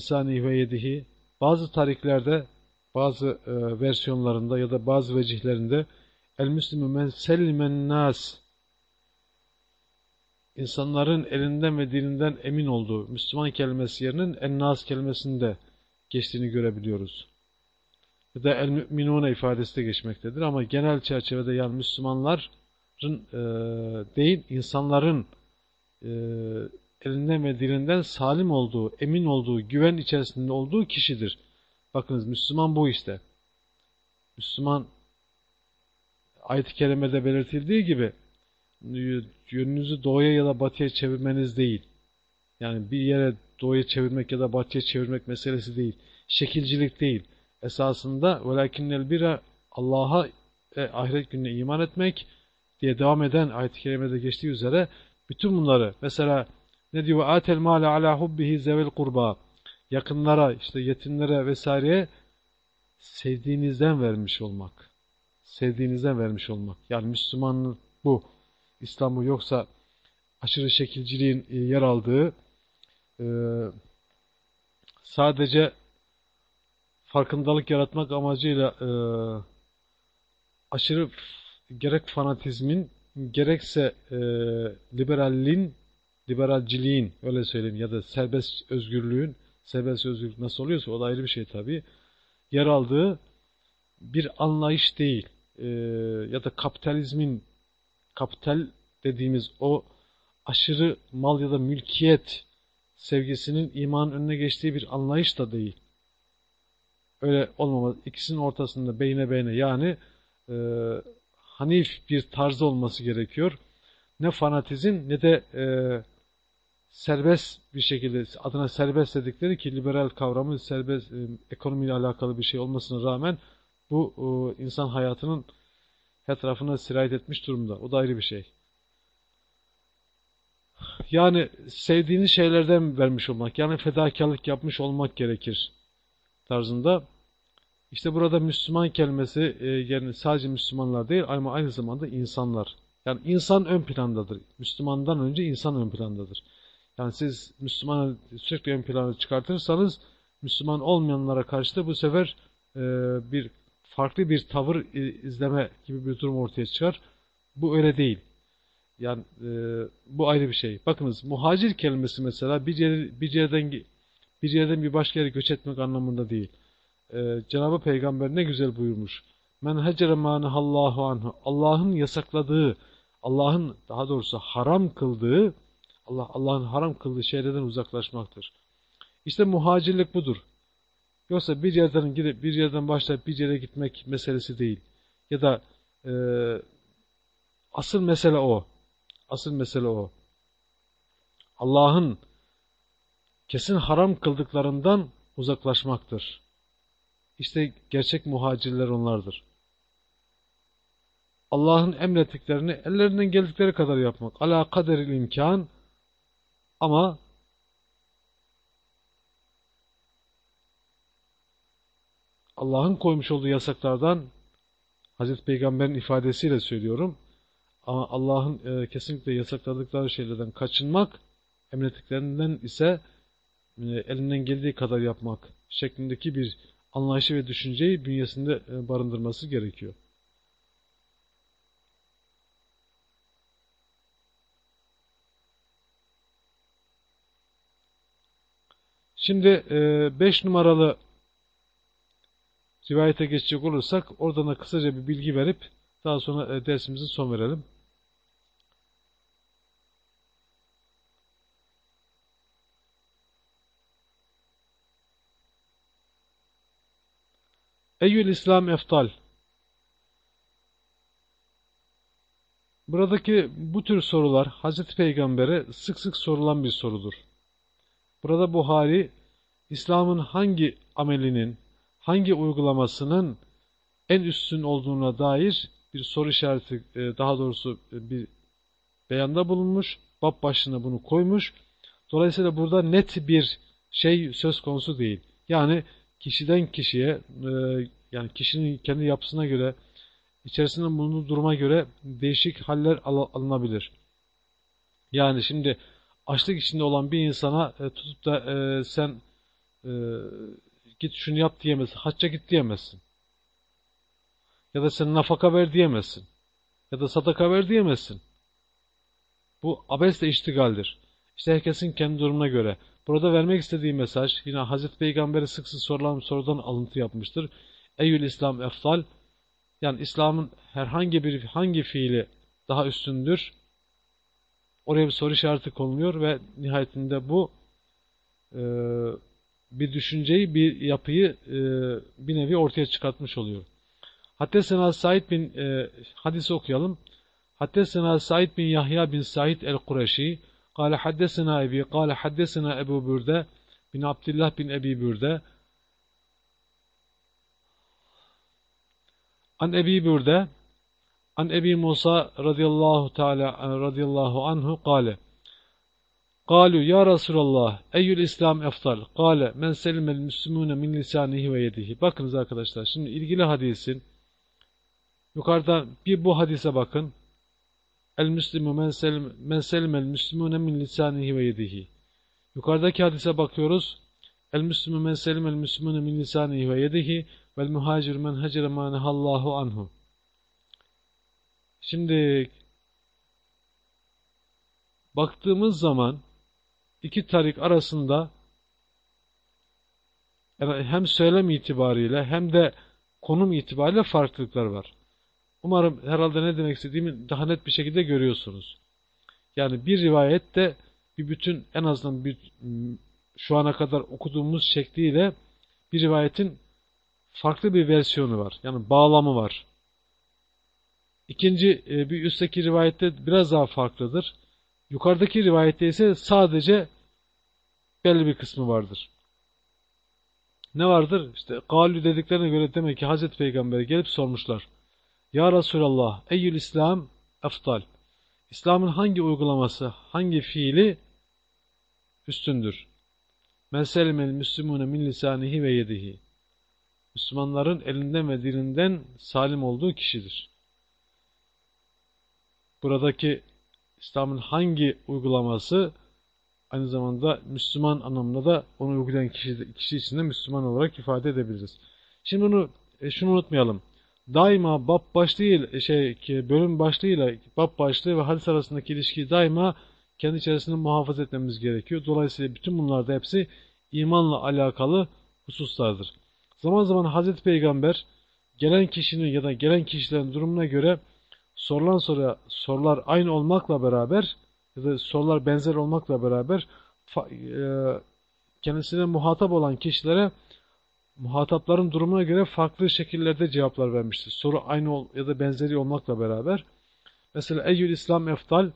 ve yedihi bazı tariklerde bazı e, versiyonlarında ya da bazı vecihlerinde El Müslümü men selimen nas insanların elinden ve dilinden emin olduğu Müslüman kelimesi yerinin en nas kelimesinde geçtiğini görebiliyoruz ya da el müminune ifadesi de geçmektedir. Ama genel çerçevede yani Müslümanların e, değil, insanların e, elinden ve dilinden salim olduğu, emin olduğu, güven içerisinde olduğu kişidir. Bakınız Müslüman bu işte. Müslüman ayet-i kerimede belirtildiği gibi yönünüzü doğuya ya da batıya çevirmeniz değil. Yani bir yere doğuya çevirmek ya da batıya çevirmek meselesi değil. Şekilcilik değil esasında velakinnel bire Allah'a ve ahiret gününe iman etmek diye devam eden ayet-i kerimede geçtiği üzere bütün bunları mesela ne diyor? Atel male ala hubbihi zevil kurba yakınlara işte yetimlere vesaireye sevdiğinizden vermiş olmak. Sevdiğinizden vermiş olmak. Yani Müslümanlık bu. İslam bu. Yoksa aşırı şekilciliğin e, yer aldığı e, sadece farkındalık yaratmak amacıyla e, aşırı gerek fanatizmin gerekse e, liberalliğin, liberalciliğin öyle söyleyeyim ya da serbest özgürlüğün, serbest özgürlük nasıl oluyorsa o da ayrı bir şey tabii, yer aldığı bir anlayış değil. E, ya da kapitalizmin, kapital dediğimiz o aşırı mal ya da mülkiyet sevgisinin imanın önüne geçtiği bir anlayış da değil öyle olmamalı. İkisinin ortasında beyne beyne yani e, hanif bir tarzı olması gerekiyor. Ne fanatizm ne de e, serbest bir şekilde adına serbest dedikleri ki liberal kavramı serbest e, ekonomiyle alakalı bir şey olmasına rağmen bu e, insan hayatının her tarafına sirayet etmiş durumda. O da ayrı bir şey. Yani sevdiğiniz şeylerden vermiş olmak, yani fedakarlık yapmış olmak gerekir tarzında. İşte burada Müslüman kelimesi e, yani sadece Müslümanlar değil ama aynı zamanda insanlar. Yani insan ön plandadır. Müslümandan önce insan ön plandadır. Yani siz Müslümanı sürekli ön plana çıkartırsanız Müslüman olmayanlara karşı da bu sefer e, bir farklı bir tavır izleme gibi bir durum ortaya çıkar. Bu öyle değil. Yani e, bu ayrı bir şey. Bakınız muhacir kelimesi mesela bir, yer, bir yerden bir yerden bir başka yere göç etmek anlamında değil. Ee, Cenab-ı Peygamber ne güzel buyurmuş. men hecere mânehallahu anhu. Allah'ın yasakladığı, Allah'ın daha doğrusu haram kıldığı, Allah Allah'ın haram kıldığı şeylerden uzaklaşmaktır. İşte muhacirlik budur. Yoksa bir yerden gidip bir yerden başlayıp bir yere gitmek meselesi değil. Ya da e, asıl mesele o. Asıl mesele o. Allah'ın kesin haram kıldıklarından uzaklaşmaktır. İşte gerçek muhacirler onlardır. Allah'ın emrettiklerini ellerinden geldikleri kadar yapmak. Ala kaderil imkan ama Allah'ın koymuş olduğu yasaklardan Hazreti Peygamber'in ifadesiyle söylüyorum. Ama Allah'ın e, kesinlikle yasakladıkları şeylerden kaçınmak, emrettiklerinden ise elinden geldiği kadar yapmak şeklindeki bir anlayışı ve düşünceyi bünyesinde e, barındırması gerekiyor. Şimdi 5 e, numaralı rivayete geçecek olursak oradan da kısaca bir bilgi verip daha sonra e, dersimizi son verelim. Eyyül İslam eftal Buradaki bu tür sorular Hazreti Peygamber'e sık sık sorulan bir sorudur. Burada Buhari, İslam'ın hangi amelinin, hangi uygulamasının en üstün olduğuna dair bir soru işareti, e, daha doğrusu e, bir beyanda bulunmuş, bab başına bunu koymuş. Dolayısıyla burada net bir şey söz konusu değil. Yani kişiden kişiye, e, yani kişinin kendi yapısına göre, içerisinde bulunduğu duruma göre değişik haller alınabilir. Yani şimdi açlık içinde olan bir insana tutup da sen git şunu yap diyemezsin, hacca git diyemezsin. Ya da sen nafaka ver diyemezsin. Ya da sadaka ver diyemezsin. Bu abesle iştigaldir. İşte herkesin kendi durumuna göre. Burada vermek istediği mesaj yine Hazreti Peygamber'e sık sık sorulan sorudan alıntı yapmıştır. Eyyül İslam eftal yani İslam'ın herhangi bir hangi fiili daha üstündür? Oraya bir soru işareti konuluyor ve nihayetinde bu e, bir düşünceyi, bir yapıyı e, bir nevi ortaya çıkartmış oluyor. Haddesena Said bin e, hadisi okuyalım. Haddesena Said bin Yahya bin Said el-Kureşi قال حدثنا أبي قال حدثنا أبو بردة bin Abdullah bin Ebi Bürde An Ebi Bürde An Ebi Musa radıyallahu teala radıyallahu anhu kale Kalu ya Resulallah eyyül İslam eftal. Kale men selimel müslümüne min lisanihi ve yedihi Bakınız arkadaşlar şimdi ilgili hadisin yukarıda bir bu hadise bakın. El müslimu men selimel müslümüne min lisanihi ve yedihi Yukarıdaki hadise bakıyoruz el müslimu men selimel müslümûne min lisanihi ve yedihi vel muhacir men hacire manehallahu anhu şimdi baktığımız zaman iki tarik arasında yani hem söylem itibariyle hem de konum itibariyle farklılıklar var. Umarım herhalde ne demek istediğimi daha net bir şekilde görüyorsunuz. Yani bir rivayette bir bütün en azından bir şu ana kadar okuduğumuz şekliyle bir rivayetin farklı bir versiyonu var. Yani bağlamı var. İkinci e, bir üstteki rivayette biraz daha farklıdır. Yukarıdaki rivayette ise sadece belli bir kısmı vardır. Ne vardır? İşte galü dediklerine göre demek ki Hazreti Peygamber'e gelip sormuşlar. Ya Resulallah, eyyül İslam eftal. İslam'ın hangi uygulaması, hangi fiili üstündür? Men selimel müslümune min lisanihi ve yedihi. Müslümanların elinden ve dilinden salim olduğu kişidir. Buradaki İslam'ın hangi uygulaması aynı zamanda Müslüman anlamında da onu uygulayan kişi, kişi için de Müslüman olarak ifade edebiliriz. Şimdi bunu e, şunu unutmayalım. Daima bab başlığı e, şey ki bölüm başlığıyla bab başlığı ve hadis arasındaki ilişkiyi daima kendi içerisinde muhafaza etmemiz gerekiyor. Dolayısıyla bütün bunlarda hepsi imanla alakalı hususlardır. Zaman zaman Hazreti Peygamber gelen kişinin ya da gelen kişilerin durumuna göre sorulan soruya sorular aynı olmakla beraber ya da sorular benzer olmakla beraber e, kendisine muhatap olan kişilere muhatapların durumuna göre farklı şekillerde cevaplar vermiştir. Soru aynı ya da benzeri olmakla beraber. Mesela Eyyül İslam eftal,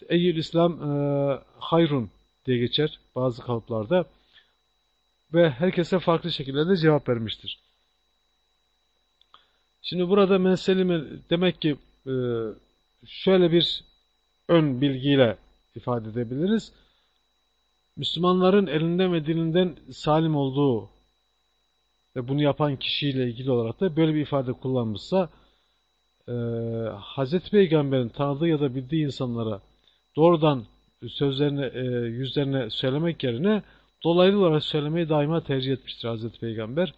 işte Eyyül İslam e, hayrun diye geçer bazı kalıplarda. Ve herkese farklı şekillerde cevap vermiştir. Şimdi burada meselemi demek ki e, şöyle bir ön bilgiyle ifade edebiliriz. Müslümanların elinden ve dilinden salim olduğu ve bunu yapan kişiyle ilgili olarak da böyle bir ifade kullanmışsa e, Hazreti Peygamber'in tanıdığı ya da bildiği insanlara doğrudan sözlerini e, yüzlerine söylemek yerine dolaylı olarak söylemeyi daima tercih etmiştir Hazreti Peygamber.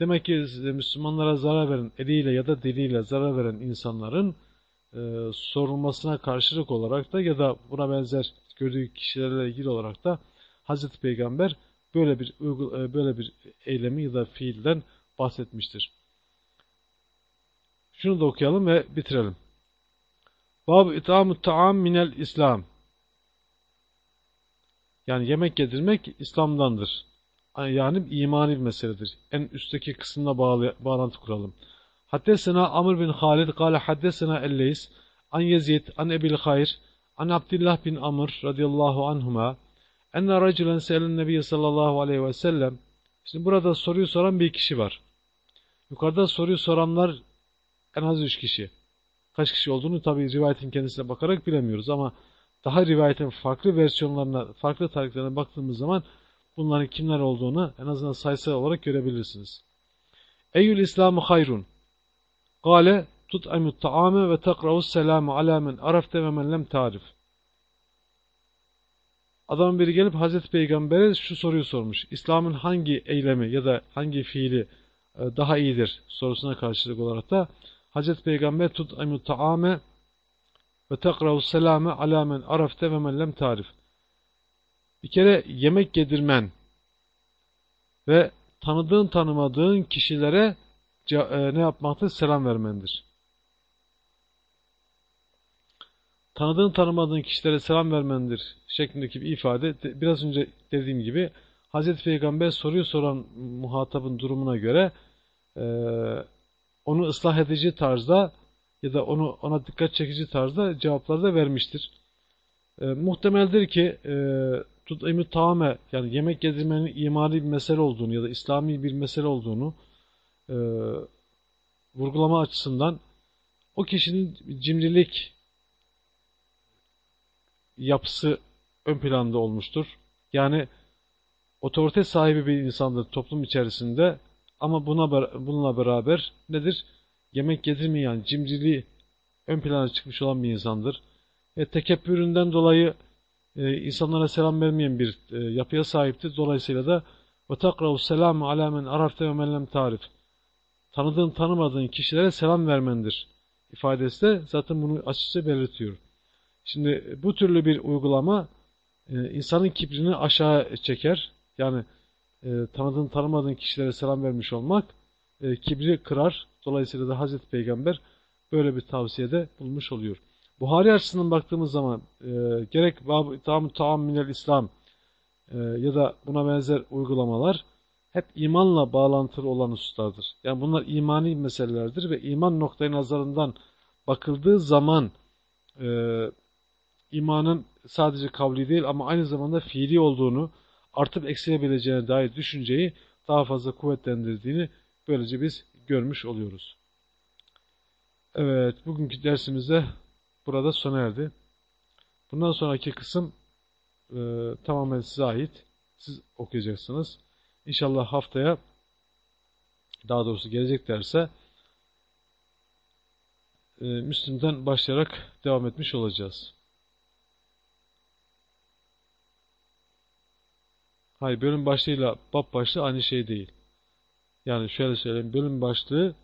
Demek ki Müslümanlara zarar veren, eliyle ya da diliyle zarar veren insanların e, sorulmasına karşılık olarak da ya da buna benzer gördüğü kişilerle ilgili olarak da Hazreti Peygamber böyle bir e, böyle bir eylemi ya da fiilden bahsetmiştir. Şunu da okuyalım ve bitirelim. Bab itamu taam minel İslam. Yani yemek yedirmek İslam'dandır. Yani imani bir meseledir. En üstteki kısımla bağlı, bağlantı kuralım. Haddesena Amr bin Halid kâle haddesena Elleys an Yezid an Ebil Hayr an Abdullah bin Amr radıyallahu anhuma enne racülen se'elen nebiye sallallahu aleyhi ve sellem Şimdi burada soruyu soran bir kişi var. Yukarıda soruyu soranlar en az üç kişi. Kaç kişi olduğunu tabi rivayetin kendisine bakarak bilemiyoruz ama daha rivayetin farklı versiyonlarına, farklı tarihlerine baktığımız zaman bunların kimler olduğunu en azından sayısal olarak görebilirsiniz. Eyyül İslamı hayrun. Gale tut'amut ta'ame ve tekra'us selamu ala men arafte ve men lem tarif. Adam biri gelip Hazreti Peygamber'e şu soruyu sormuş. İslam'ın hangi eylemi ya da hangi fiili e, daha iyidir sorusuna karşılık olarak da Hazreti Peygamber tut'amut ta'ame ve tekra'us selame ala men arafte ve men lem tarif. Bir kere yemek yedirmen ve tanıdığın tanımadığın kişilere e, ne yapmaktır? Selam vermendir. Tanıdığın tanımadığın kişilere selam vermendir şeklindeki bir ifade biraz önce dediğim gibi Hazreti Peygamber soruyu soran muhatabın durumuna göre e, onu ıslah edici tarzda ya da onu ona dikkat çekici tarzda cevaplar da vermiştir. E, muhtemeldir ki e, tut'imü tame yani yemek yedirmenin imani bir mesele olduğunu ya da İslami bir mesele olduğunu e, vurgulama açısından o kişinin cimrilik yapısı ön planda olmuştur. Yani otorite sahibi bir insandır toplum içerisinde ama buna bununla beraber nedir? Yemek yedirmeyen, cimriliği ön plana çıkmış olan bir insandır. E, tekebbüründen dolayı e, insanlara selam vermeyen bir e, yapıya sahiptir. Dolayısıyla da وَتَقْرَوْ سَلَامُ عَلَى مَنْ عَرَفْتَ وَمَنْ لَمْ tarif. Tanıdığın tanımadığın kişilere selam vermendir. ifadesi de zaten bunu açıkça belirtiyor. Şimdi bu türlü bir uygulama e, insanın kibrini aşağı çeker. Yani e, tanıdığın tanımadığın kişilere selam vermiş olmak e, kibri kırar. Dolayısıyla da Hazreti Peygamber böyle bir tavsiyede bulmuş oluyor. Buhari açısından baktığımız zaman e, gerek tam taam minel İslam e, ya da buna benzer uygulamalar hep imanla bağlantılı olan hususlardır. Yani bunlar imani meselelerdir ve iman noktayı nazarından bakıldığı zaman e, imanın sadece kavli değil ama aynı zamanda fiili olduğunu artıp eksilebileceğine dair düşünceyi daha fazla kuvvetlendirdiğini böylece biz görmüş oluyoruz. Evet, bugünkü dersimizde burada sona erdi. Bundan sonraki kısım e, tamamen size ait. Siz okuyacaksınız. İnşallah haftaya daha doğrusu gelecek derse e, Müslüm'den başlayarak devam etmiş olacağız. Hayır bölüm başlığıyla bab başlığı aynı şey değil. Yani şöyle söyleyeyim bölüm başlığı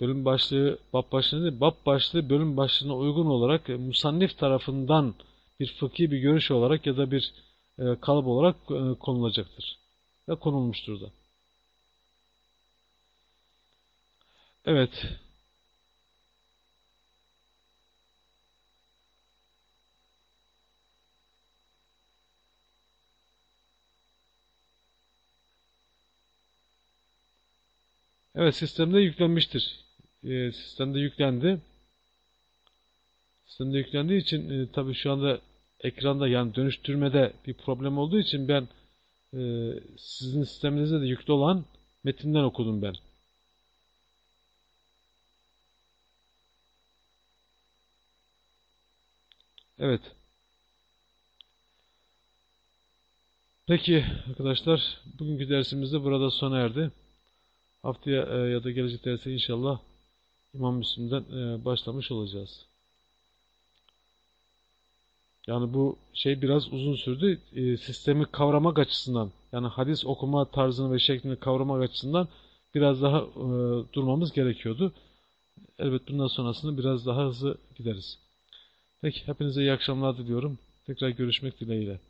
bölüm başlığı bab başlığı değil, bab başlığı bölüm başlığına uygun olarak e, musannif tarafından bir fıkhi bir görüş olarak ya da bir e, kalıp olarak e, konulacaktır. Ve konulmuştur da. Evet. Evet sistemde yüklenmiştir. Ee, sistemde yüklendi. Sistemde yüklendiği için e, tabii şu anda ekranda yani dönüştürmede bir problem olduğu için ben e, sizin sisteminizde de yüklü olan metinden okudum ben. Evet. Peki arkadaşlar bugünkü dersimiz de burada sona erdi. Haftaya e, ya da gelecek derse inşallah İmam Müslim'den e, başlamış olacağız. Yani bu şey biraz uzun sürdü. E, sistemi kavramak açısından yani hadis okuma tarzını ve şeklini kavramak açısından biraz daha e, durmamız gerekiyordu. Elbet bundan sonrasını biraz daha hızlı gideriz. Peki hepinize iyi akşamlar diliyorum. Tekrar görüşmek dileğiyle.